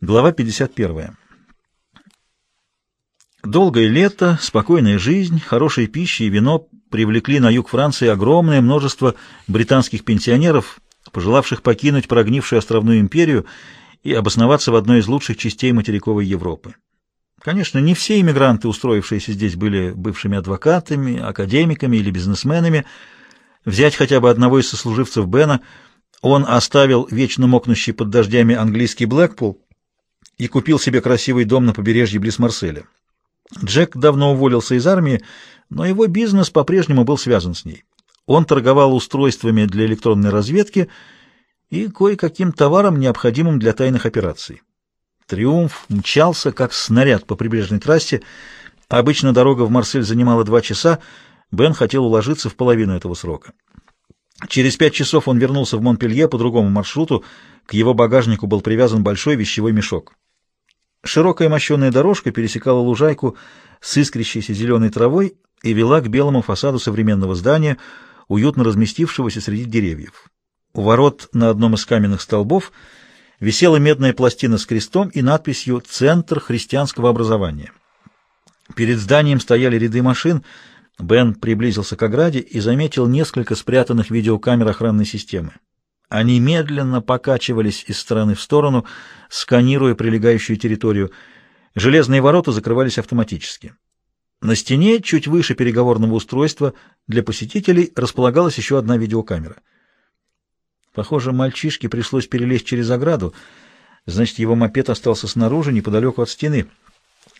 Глава 51. Долгое лето, спокойная жизнь, хорошая пища и вино привлекли на юг Франции огромное множество британских пенсионеров, пожелавших покинуть прогнившую островную империю и обосноваться в одной из лучших частей материковой Европы. Конечно, не все иммигранты, устроившиеся здесь, были бывшими адвокатами, академиками или бизнесменами. Взять хотя бы одного из сослуживцев Бена, он оставил вечно мокнущий под дождями английский Блэкпул, и купил себе красивый дом на побережье близ Марселя. Джек давно уволился из армии, но его бизнес по-прежнему был связан с ней. Он торговал устройствами для электронной разведки и кое-каким товаром, необходимым для тайных операций. «Триумф» мчался, как снаряд по прибрежной трассе. Обычно дорога в Марсель занимала два часа, Бен хотел уложиться в половину этого срока. Через пять часов он вернулся в Монпелье по другому маршруту, к его багажнику был привязан большой вещевой мешок. Широкая мощеная дорожка пересекала лужайку с искрящейся зеленой травой и вела к белому фасаду современного здания, уютно разместившегося среди деревьев. У ворот на одном из каменных столбов висела медная пластина с крестом и надписью «Центр христианского образования». Перед зданием стояли ряды машин. Бен приблизился к ограде и заметил несколько спрятанных видеокамер охранной системы. Они медленно покачивались из стороны в сторону, сканируя прилегающую территорию. Железные ворота закрывались автоматически. На стене, чуть выше переговорного устройства, для посетителей располагалась еще одна видеокамера. Похоже, мальчишке пришлось перелезть через ограду, значит, его мопед остался снаружи, неподалеку от стены.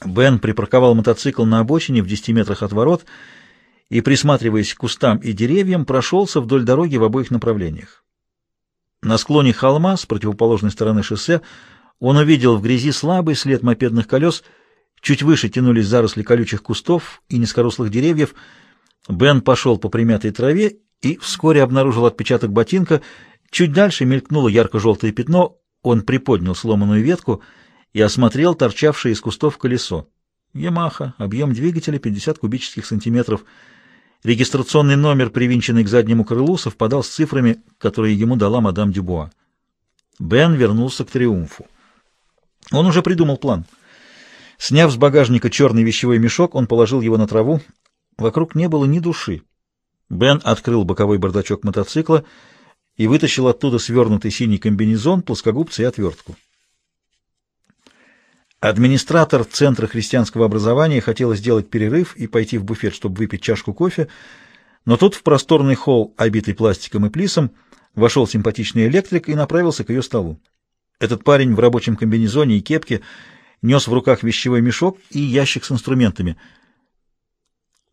Бен припарковал мотоцикл на обочине в 10 метрах от ворот и, присматриваясь к кустам и деревьям, прошелся вдоль дороги в обоих направлениях. На склоне холма с противоположной стороны шоссе он увидел в грязи слабый след мопедных колес, чуть выше тянулись заросли колючих кустов и низкорослых деревьев. Бен пошел по примятой траве и вскоре обнаружил отпечаток ботинка. Чуть дальше мелькнуло ярко-желтое пятно, он приподнял сломанную ветку и осмотрел торчавшее из кустов колесо. «Ямаха», объем двигателя 50 кубических сантиметров — Регистрационный номер, привинченный к заднему крылу, совпадал с цифрами, которые ему дала мадам Дюбуа. Бен вернулся к «Триумфу». Он уже придумал план. Сняв с багажника черный вещевой мешок, он положил его на траву. Вокруг не было ни души. Бен открыл боковой бардачок мотоцикла и вытащил оттуда свернутый синий комбинезон, плоскогубцы и отвертку. Администратор Центра христианского образования хотела сделать перерыв и пойти в буфет, чтобы выпить чашку кофе, но тут в просторный холл, обитый пластиком и плисом, вошел симпатичный электрик и направился к ее столу. Этот парень в рабочем комбинезоне и кепке нес в руках вещевой мешок и ящик с инструментами.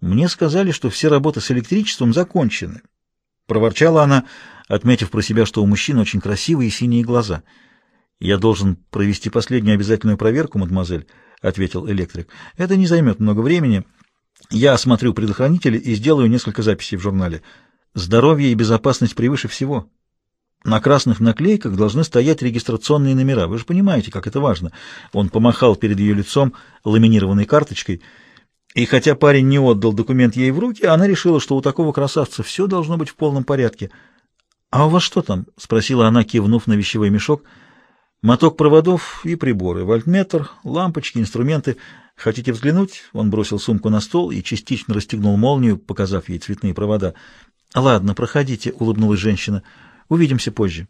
«Мне сказали, что все работы с электричеством закончены», — проворчала она, отметив про себя, что у мужчины очень красивые синие глаза — «Я должен провести последнюю обязательную проверку, мадемуазель», — ответил электрик. «Это не займет много времени. Я осмотрю предохранители и сделаю несколько записей в журнале. Здоровье и безопасность превыше всего. На красных наклейках должны стоять регистрационные номера. Вы же понимаете, как это важно». Он помахал перед ее лицом ламинированной карточкой. И хотя парень не отдал документ ей в руки, она решила, что у такого красавца все должно быть в полном порядке. «А у вас что там?» — спросила она, кивнув на вещевой мешок — Моток проводов и приборы, вольтметр, лампочки, инструменты. Хотите взглянуть? Он бросил сумку на стол и частично расстегнул молнию, показав ей цветные провода. «Ладно, проходите», — улыбнулась женщина. «Увидимся позже».